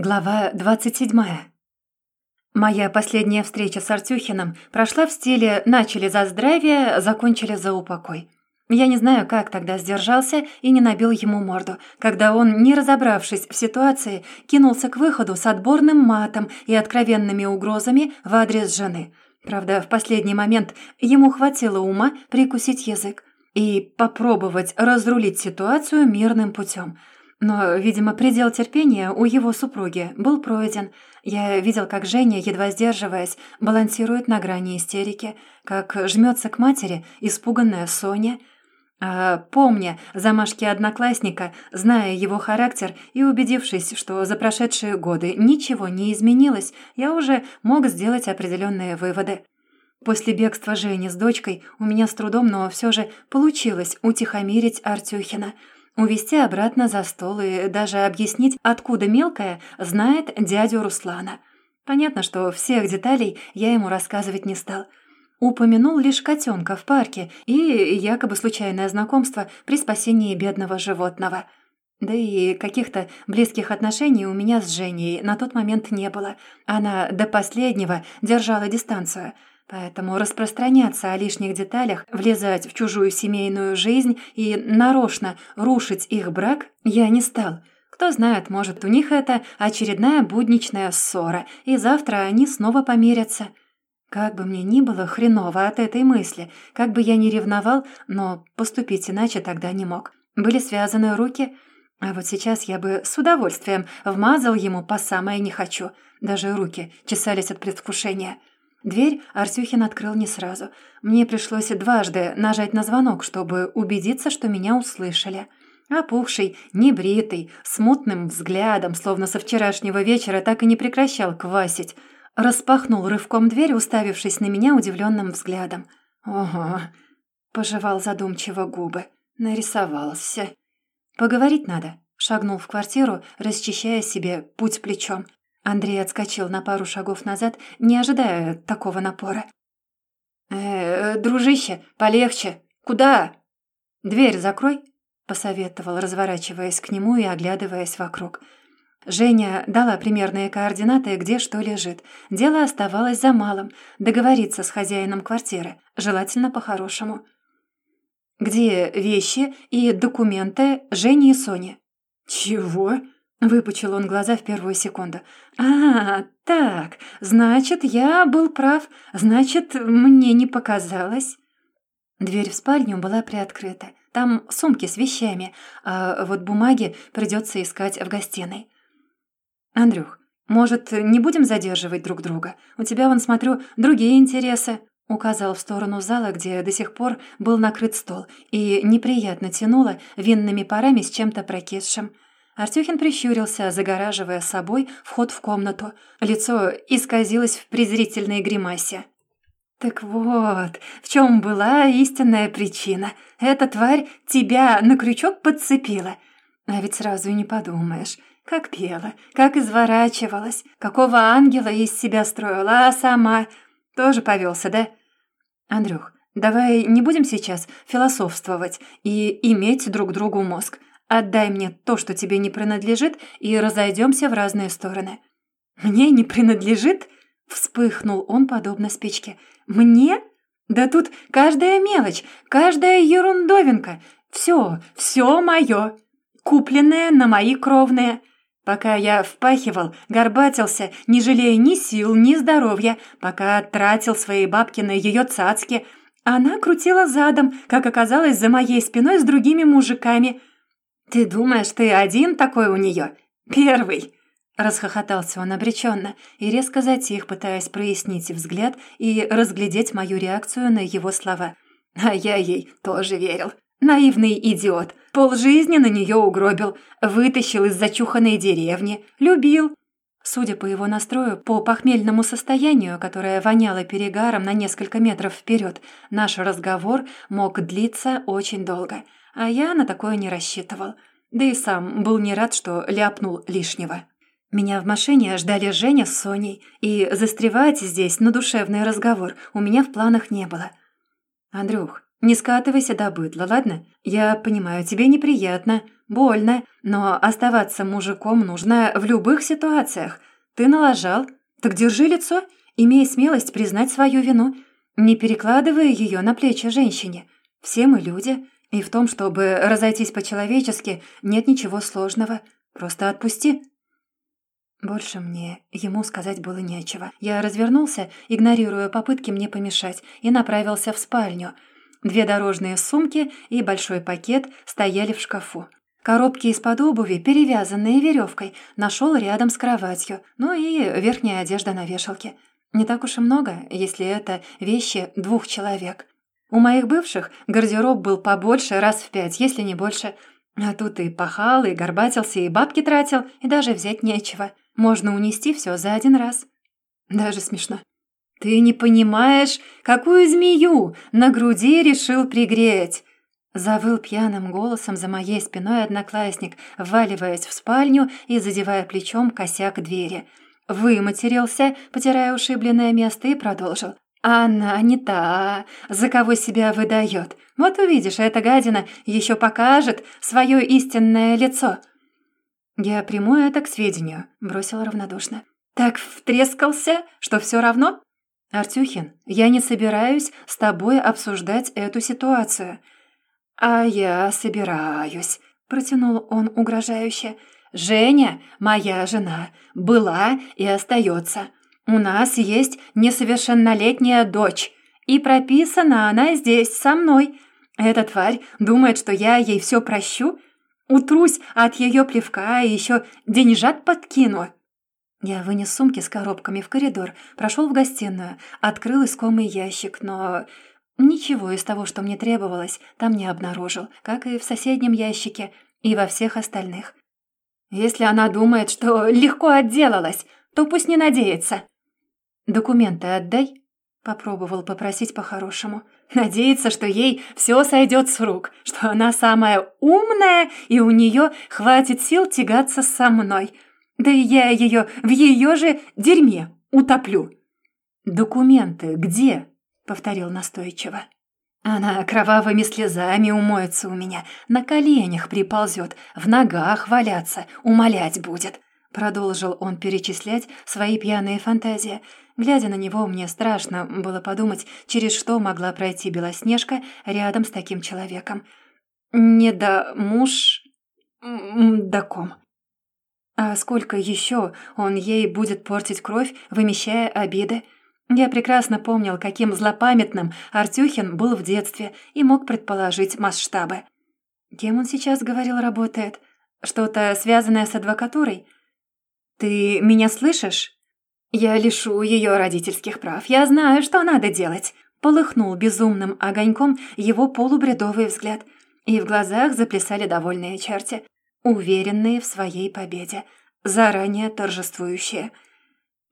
Глава 27. Моя последняя встреча с Артюхиным прошла в стиле «начали за здравие, закончили за упокой». Я не знаю, как тогда сдержался и не набил ему морду, когда он, не разобравшись в ситуации, кинулся к выходу с отборным матом и откровенными угрозами в адрес жены. Правда, в последний момент ему хватило ума прикусить язык и попробовать разрулить ситуацию мирным путем – но, видимо, предел терпения у его супруги был пройден. Я видел, как Женя, едва сдерживаясь, балансирует на грани истерики, как жмется к матери испуганная Соня. А помня замашки одноклассника, зная его характер и убедившись, что за прошедшие годы ничего не изменилось, я уже мог сделать определенные выводы. После бегства Жени с дочкой у меня с трудом, но все же получилось утихомирить Артюхина – Увести обратно за стол и даже объяснить, откуда мелкая знает дядю Руслана. Понятно, что всех деталей я ему рассказывать не стал. Упомянул лишь котенка в парке и якобы случайное знакомство при спасении бедного животного. Да и каких-то близких отношений у меня с Женей на тот момент не было. Она до последнего держала дистанцию – Поэтому распространяться о лишних деталях, влезать в чужую семейную жизнь и нарочно рушить их брак я не стал. Кто знает, может, у них это очередная будничная ссора, и завтра они снова помирятся. Как бы мне ни было хреново от этой мысли, как бы я ни ревновал, но поступить иначе тогда не мог. Были связаны руки, а вот сейчас я бы с удовольствием вмазал ему по самое не хочу. Даже руки чесались от предвкушения. Дверь Арсюхин открыл не сразу. Мне пришлось дважды нажать на звонок, чтобы убедиться, что меня услышали. Опухший, небритый, с мутным взглядом, словно со вчерашнего вечера так и не прекращал квасить. Распахнул рывком дверь, уставившись на меня удивленным взглядом. «Ого!» — пожевал задумчиво губы. Нарисовался. «Поговорить надо», — шагнул в квартиру, расчищая себе путь плечом. Андрей отскочил на пару шагов назад, не ожидая такого напора. «Э, дружище, полегче. Куда?» «Дверь закрой», — посоветовал, разворачиваясь к нему и оглядываясь вокруг. Женя дала примерные координаты, где что лежит. Дело оставалось за малым — договориться с хозяином квартиры, желательно по-хорошему. «Где вещи и документы Жени и Сони?» «Чего?» Выпучил он глаза в первую секунду. «А, так, значит, я был прав. Значит, мне не показалось». Дверь в спальню была приоткрыта. Там сумки с вещами, а вот бумаги придется искать в гостиной. «Андрюх, может, не будем задерживать друг друга? У тебя, вон, смотрю, другие интересы». Указал в сторону зала, где до сих пор был накрыт стол, и неприятно тянуло винными парами с чем-то прокисшим. Артюхин прищурился, загораживая собой вход в комнату. Лицо исказилось в презрительной гримасе. «Так вот, в чем была истинная причина? Эта тварь тебя на крючок подцепила. А ведь сразу и не подумаешь, как пела, как изворачивалась, какого ангела из себя строила, а сама тоже повелся, да? Андрюх, давай не будем сейчас философствовать и иметь друг другу мозг. Отдай мне то, что тебе не принадлежит, и разойдемся в разные стороны». «Мне не принадлежит?» — вспыхнул он подобно спичке. «Мне? Да тут каждая мелочь, каждая ерундовинка. Все, все мое. Купленное на мои кровные. Пока я впахивал, горбатился, не жалея ни сил, ни здоровья, пока тратил свои бабки на ее цацки, она крутила задом, как оказалось, за моей спиной с другими мужиками. «Ты думаешь, ты один такой у нее? Первый!» Расхохотался он обреченно и резко затих, пытаясь прояснить взгляд и разглядеть мою реакцию на его слова. А я ей тоже верил. Наивный идиот. Полжизни на нее угробил. Вытащил из зачуханной деревни. Любил. Судя по его настрою, по похмельному состоянию, которое воняло перегаром на несколько метров вперед, наш разговор мог длиться очень долго — а я на такое не рассчитывал. Да и сам был не рад, что ляпнул лишнего. Меня в машине ждали Женя с Соней, и застревать здесь на душевный разговор у меня в планах не было. «Андрюх, не скатывайся до быдла, ладно? Я понимаю, тебе неприятно, больно, но оставаться мужиком нужно в любых ситуациях. Ты налажал, так держи лицо, имей смелость признать свою вину, не перекладывая ее на плечи женщине. Все мы люди, и в том, чтобы разойтись по-человечески, нет ничего сложного. Просто отпусти». Больше мне ему сказать было нечего. Я развернулся, игнорируя попытки мне помешать, и направился в спальню. Две дорожные сумки и большой пакет стояли в шкафу. Коробки из-под обуви, перевязанные веревкой, нашел рядом с кроватью, ну и верхняя одежда на вешалке. Не так уж и много, если это вещи двух человек. У моих бывших гардероб был побольше раз в пять, если не больше. А тут и пахал, и горбатился, и бабки тратил, и даже взять нечего. Можно унести все за один раз. Даже смешно. «Ты не понимаешь, какую змею на груди решил пригреть!» Завыл пьяным голосом за моей спиной одноклассник, вваливаясь в спальню и задевая плечом косяк двери. Выматерился, потирая ушибленное место, и продолжил. «Она не та, за кого себя выдает. Вот увидишь, эта гадина еще покажет свое истинное лицо». «Я приму это к сведению», — бросил равнодушно. «Так втрескался, что все равно?» «Артюхин, я не собираюсь с тобой обсуждать эту ситуацию». «А я собираюсь», — протянул он угрожающе. «Женя, моя жена, была и остается. У нас есть несовершеннолетняя дочь, и прописана она здесь со мной. Эта тварь думает, что я ей все прощу?» Утрусь от ее плевка и еще деньжат подкину». Я вынес сумки с коробками в коридор, прошел в гостиную, открыл искомый ящик, но ничего из того, что мне требовалось, там не обнаружил, как и в соседнем ящике и во всех остальных. Если она думает, что легко отделалась, то пусть не надеется. «Документы отдай», — попробовал попросить по-хорошему. Надеется, что ей все сойдет с рук, что она самая умная, и у нее хватит сил тягаться со мной. Да и я ее в ее же дерьме утоплю. «Документы где?» — повторил настойчиво. Она кровавыми слезами умоется у меня, на коленях приползет, в ногах валяться, умолять будет. Продолжил он перечислять свои пьяные фантазии. Глядя на него, мне страшно было подумать, через что могла пройти Белоснежка рядом с таким человеком. Не до муж... до ком. А сколько еще он ей будет портить кровь, вымещая обиды? Я прекрасно помнил, каким злопамятным Артюхин был в детстве и мог предположить масштабы. Кем он сейчас, говорил, работает? Что-то связанное с адвокатурой? «Ты меня слышишь?» «Я лишу ее родительских прав. Я знаю, что надо делать». Полыхнул безумным огоньком его полубредовый взгляд, и в глазах заплясали довольные черти, уверенные в своей победе, заранее торжествующие.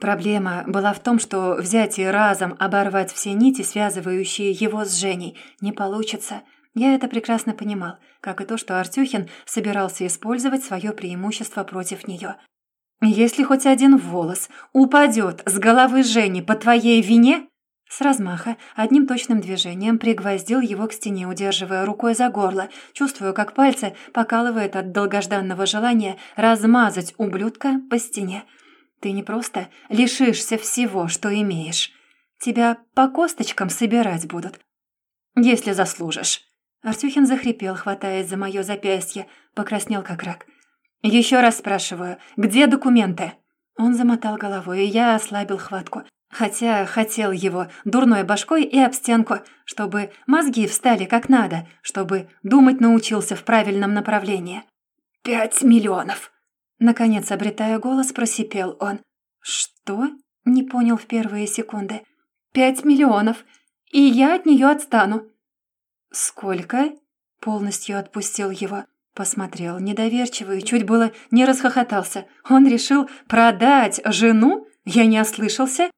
Проблема была в том, что взять и разом оборвать все нити, связывающие его с Женей, не получится. Я это прекрасно понимал, как и то, что Артюхин собирался использовать свое преимущество против нее. «Если хоть один волос упадет с головы Жени по твоей вине...» С размаха одним точным движением пригвоздил его к стене, удерживая рукой за горло, чувствуя, как пальцы покалывает от долгожданного желания размазать ублюдка по стене. «Ты не просто лишишься всего, что имеешь. Тебя по косточкам собирать будут, если заслужишь». Артюхин захрипел, хватаясь за мое запястье, покраснел как рак. «Еще раз спрашиваю, где документы?» Он замотал головой, и я ослабил хватку. Хотя хотел его дурной башкой и об стенку, чтобы мозги встали как надо, чтобы думать научился в правильном направлении. «Пять миллионов!» Наконец, обретая голос, просипел он. «Что?» — не понял в первые секунды. «Пять миллионов, и я от нее отстану». «Сколько?» — полностью отпустил его. Посмотрел недоверчиво и чуть было не расхохотался. Он решил продать жену? Я не ослышался?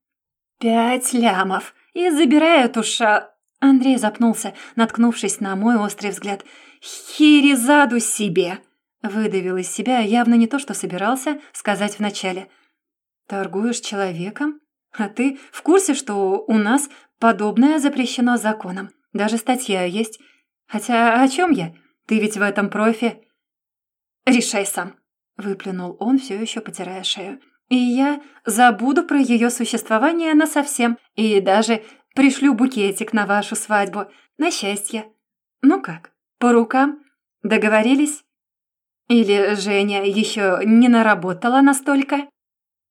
Пять лямов. И забирают уша... Андрей запнулся, наткнувшись на мой острый взгляд. «Херезаду себе!» Выдавил из себя явно не то, что собирался сказать вначале. «Торгуешь человеком? А ты в курсе, что у нас подобное запрещено законом? Даже статья есть. Хотя о чем я? Ты ведь в этом профи». решай сам», — выплюнул он, все еще потирая шею. «И я забуду про ее существование насовсем и даже пришлю букетик на вашу свадьбу. На счастье. Ну как, по рукам? Договорились?» Или Женя еще не наработала настолько?